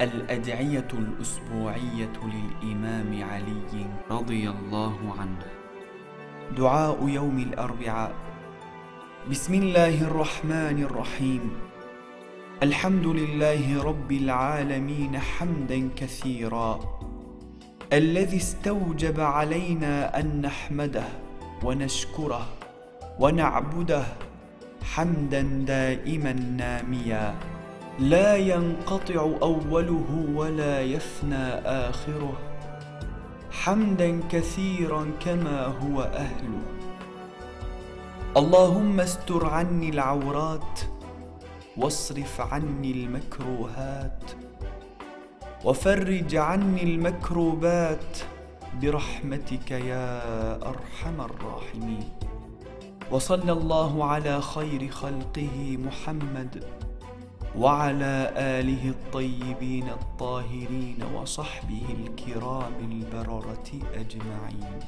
الأدعية الأسبوعية للإمام علي رضي الله عنه. دعاء يوم الأربعاء. بسم الله الرحمن الرحيم. الحمد لله رب العالمين حمدا كثيرا. الذي استوجب علينا أن نحمده ونشكره ونعبده حمدا دائما ناميا. لا ينقطع أوله ولا يفنى آخره. حمدا كثيرا كما هو أهله. اللهم استر عني العورات واصرف عني المكروهات وفرج عني المكروبات برحمتك يا أرحم الراحمين. وصلى الله على خير خلقه محمد. وعلى آله الطيبين الطاهرين وصحبه الكرام البررة أجمعين.